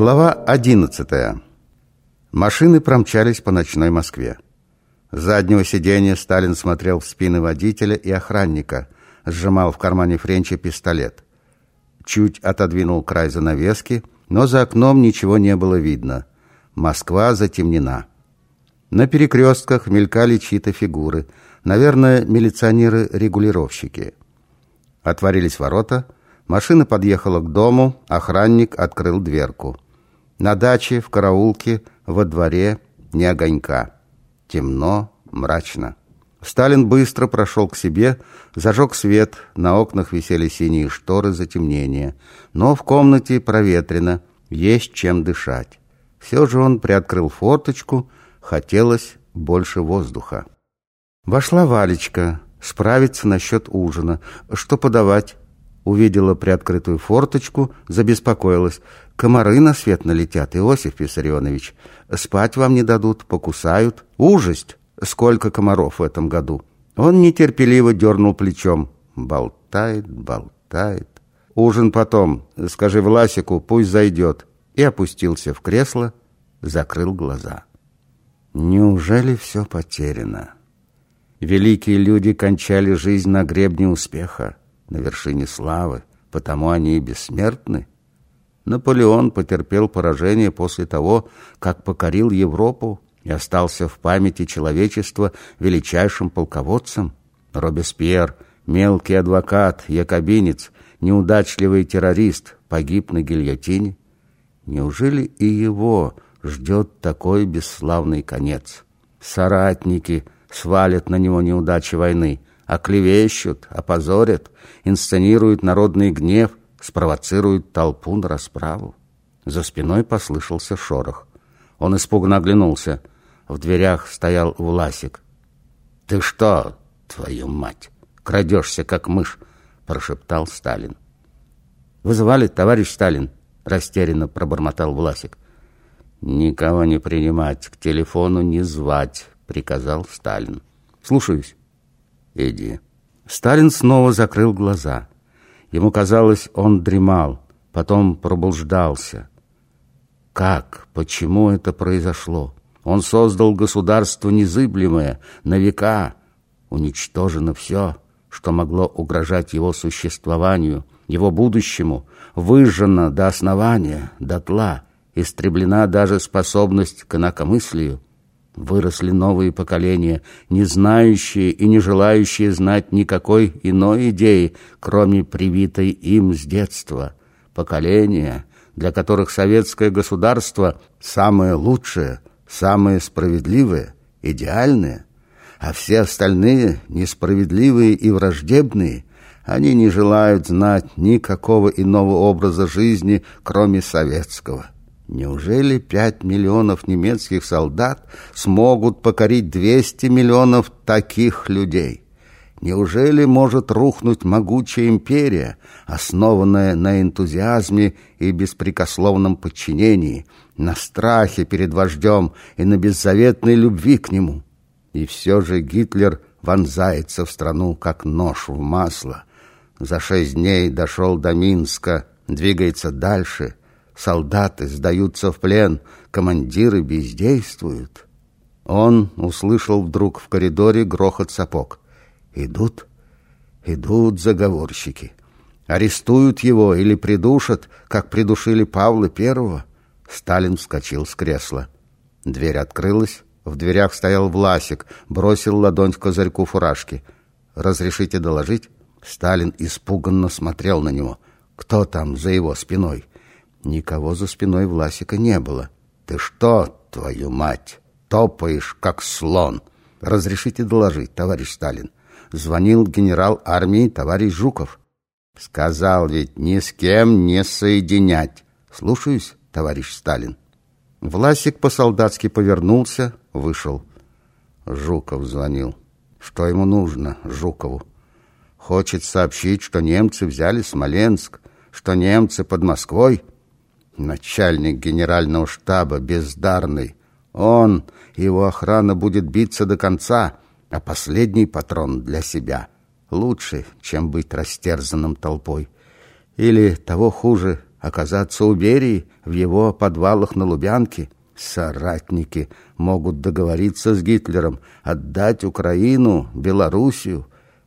Глава 11. Машины промчались по ночной Москве. С заднего сиденья Сталин смотрел в спины водителя и охранника, сжимал в кармане Френча пистолет. Чуть отодвинул край занавески, но за окном ничего не было видно. Москва затемнена. На перекрестках мелькали чьи-то фигуры. Наверное, милиционеры-регулировщики. Отворились ворота — Машина подъехала к дому, охранник открыл дверку. На даче, в караулке, во дворе ни огонька. Темно, мрачно. Сталин быстро прошел к себе, зажег свет, на окнах висели синие шторы затемнения. Но в комнате проветрено, есть чем дышать. Все же он приоткрыл форточку, хотелось больше воздуха. Вошла Валечка, справиться насчет ужина. Что подавать? Увидела приоткрытую форточку, забеспокоилась. «Комары на свет налетят, Иосиф Виссарионович. Спать вам не дадут, покусают. Ужасть! Сколько комаров в этом году!» Он нетерпеливо дернул плечом. Болтает, болтает. «Ужин потом. Скажи Власику, пусть зайдет». И опустился в кресло, закрыл глаза. Неужели все потеряно? Великие люди кончали жизнь на гребне успеха на вершине славы, потому они и бессмертны. Наполеон потерпел поражение после того, как покорил Европу и остался в памяти человечества величайшим полководцем. Робеспьер, мелкий адвокат, якобинец, неудачливый террорист, погиб на гильотине. Неужели и его ждет такой бесславный конец? Соратники свалят на него неудачи войны, оклевещут, опозорят, инсценируют народный гнев, спровоцируют толпу на расправу. За спиной послышался шорох. Он испуганно оглянулся. В дверях стоял Власик. «Ты что, твою мать, крадешься, как мышь?» прошептал Сталин. «Вызывали, товарищ Сталин?» растерянно пробормотал Власик. «Никого не принимать, к телефону не звать», приказал Сталин. «Слушаюсь». Иди. Сталин снова закрыл глаза. Ему казалось, он дремал, потом пробуждался. Как, почему это произошло? Он создал государство незыблемое, на века. Уничтожено все, что могло угрожать его существованию, его будущему, выжжено до основания, дотла, истреблена даже способность к инакомыслию. Выросли новые поколения, не знающие и не желающие знать никакой иной идеи, кроме привитой им с детства. Поколения, для которых советское государство самое лучшее, самое справедливое, идеальное, а все остальные несправедливые и враждебные, они не желают знать никакого иного образа жизни, кроме советского. Неужели пять миллионов немецких солдат смогут покорить 200 миллионов таких людей? Неужели может рухнуть могучая империя, основанная на энтузиазме и беспрекословном подчинении, на страхе перед вождем и на беззаветной любви к нему? И все же Гитлер вонзается в страну, как нож в масло. За шесть дней дошел до Минска, двигается дальше — Солдаты сдаются в плен, командиры бездействуют. Он услышал вдруг в коридоре грохот сапог. Идут, идут заговорщики. Арестуют его или придушат, как придушили Павла Первого. Сталин вскочил с кресла. Дверь открылась. В дверях стоял Власик, бросил ладонь в козырьку фуражки. «Разрешите доложить?» Сталин испуганно смотрел на него. «Кто там за его спиной?» Никого за спиной Власика не было. «Ты что, твою мать, топаешь, как слон?» «Разрешите доложить, товарищ Сталин». Звонил генерал армии товарищ Жуков. «Сказал ведь ни с кем не соединять». «Слушаюсь, товарищ Сталин». Власик по-солдатски повернулся, вышел. Жуков звонил. Что ему нужно, Жукову? Хочет сообщить, что немцы взяли Смоленск, что немцы под Москвой начальник генерального штаба, бездарный. Он, его охрана будет биться до конца, а последний патрон для себя. Лучше, чем быть растерзанным толпой. Или, того хуже, оказаться у Берии в его подвалах на Лубянке. Соратники могут договориться с Гитлером, отдать Украину, Белоруссию,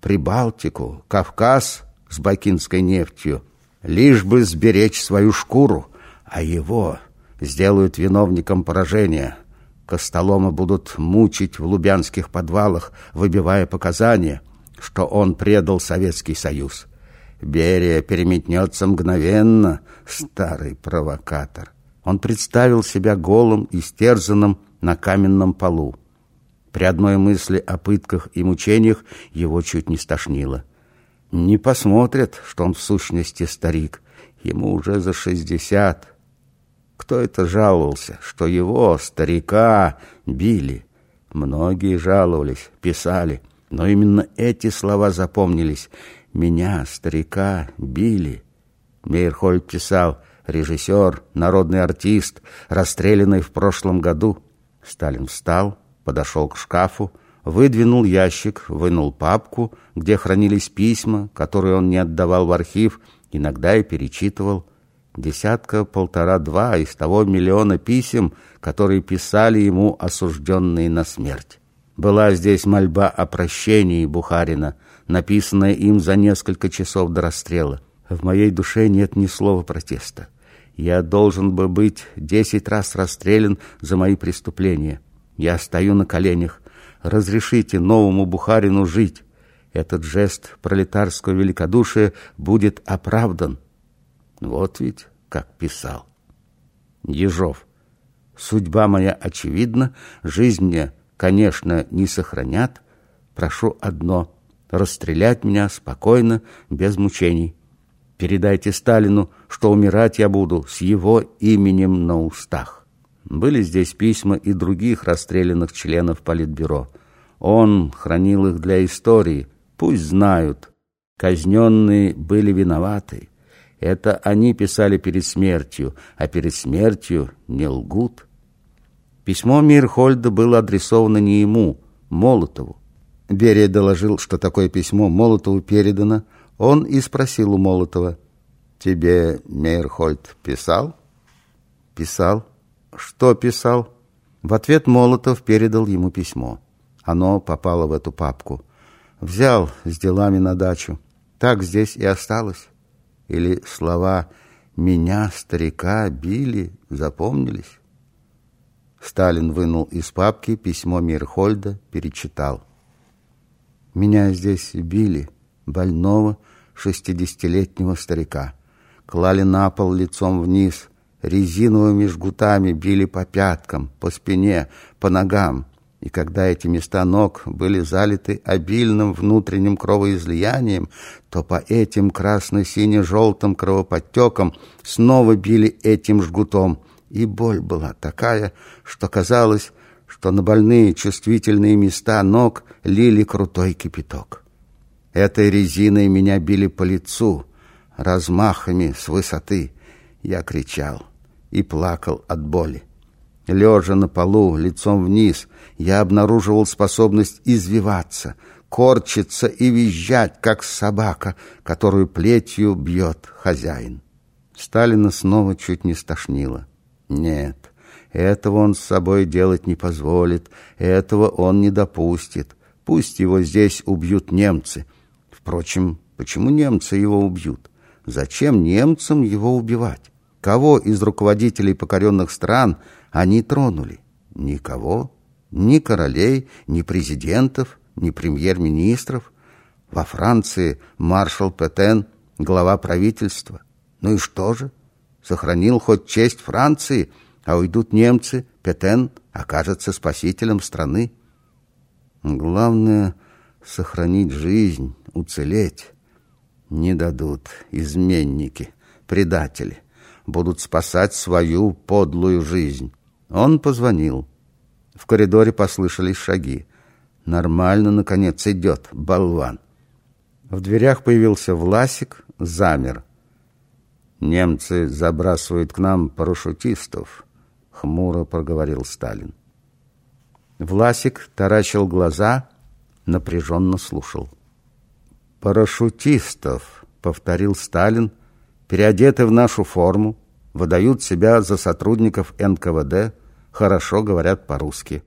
Прибалтику, Кавказ с бакинской нефтью, лишь бы сберечь свою шкуру, а его сделают виновником поражения. Костолома будут мучить в лубянских подвалах, выбивая показания, что он предал Советский Союз. Берия переметнется мгновенно, старый провокатор. Он представил себя голым и стерзанным на каменном полу. При одной мысли о пытках и мучениях его чуть не стошнило. Не посмотрят, что он в сущности старик. Ему уже за шестьдесят. Кто это жаловался, что его, старика, били? Многие жаловались, писали. Но именно эти слова запомнились. Меня, старика, били. Мейерхольд писал, режиссер, народный артист, расстрелянный в прошлом году. Сталин встал, подошел к шкафу, выдвинул ящик, вынул папку, где хранились письма, которые он не отдавал в архив, иногда и перечитывал. Десятка, полтора-два из того миллиона писем, которые писали ему осужденные на смерть. Была здесь мольба о прощении Бухарина, написанная им за несколько часов до расстрела. В моей душе нет ни слова протеста. Я должен бы быть десять раз расстрелян за мои преступления. Я стою на коленях. Разрешите новому Бухарину жить. Этот жест пролетарского великодушия будет оправдан. Вот ведь как писал. Ежов. Судьба моя очевидна, жизнь мне, конечно, не сохранят. Прошу одно — расстрелять меня спокойно, без мучений. Передайте Сталину, что умирать я буду с его именем на устах. Были здесь письма и других расстрелянных членов Политбюро. Он хранил их для истории. Пусть знают. Казненные были виноваты. Это они писали перед смертью, а перед смертью не лгут. Письмо Мирхольда было адресовано не ему, Молотову. Берия доложил, что такое письмо Молотову передано. Он и спросил у Молотова, «Тебе Мейерхольд писал?» «Писал». «Что писал?» В ответ Молотов передал ему письмо. Оно попало в эту папку. Взял с делами на дачу. Так здесь и осталось. Или слова «меня, старика, били» запомнились? Сталин вынул из папки письмо Мирхольда, перечитал. «Меня здесь били, больного, шестидесятилетнего старика. Клали на пол лицом вниз, резиновыми жгутами били по пяткам, по спине, по ногам. И когда эти места ног были залиты обильным внутренним кровоизлиянием, то по этим красно-сине-желтым кровоподтекам снова били этим жгутом. И боль была такая, что казалось, что на больные чувствительные места ног лили крутой кипяток. Этой резиной меня били по лицу, размахами с высоты. Я кричал и плакал от боли. Лежа на полу, лицом вниз, я обнаруживал способность извиваться, корчиться и визжать, как собака, которую плетью бьет хозяин. Сталина снова чуть не стошнило. Нет, этого он с собой делать не позволит, этого он не допустит. Пусть его здесь убьют немцы. Впрочем, почему немцы его убьют? Зачем немцам его убивать? Кого из руководителей покоренных стран они тронули? Никого. Ни королей, ни президентов, ни премьер-министров. Во Франции маршал Петен, глава правительства. Ну и что же? Сохранил хоть честь Франции, а уйдут немцы, Петен окажется спасителем страны. Главное — сохранить жизнь, уцелеть. Не дадут изменники, предатели будут спасать свою подлую жизнь. Он позвонил. В коридоре послышались шаги. Нормально, наконец, идет, болван. В дверях появился Власик, замер. «Немцы забрасывают к нам парашютистов», — хмуро проговорил Сталин. Власик таращил глаза, напряженно слушал. «Парашютистов», — повторил Сталин, — переодеты в нашу форму, выдают себя за сотрудников НКВД, хорошо говорят по-русски.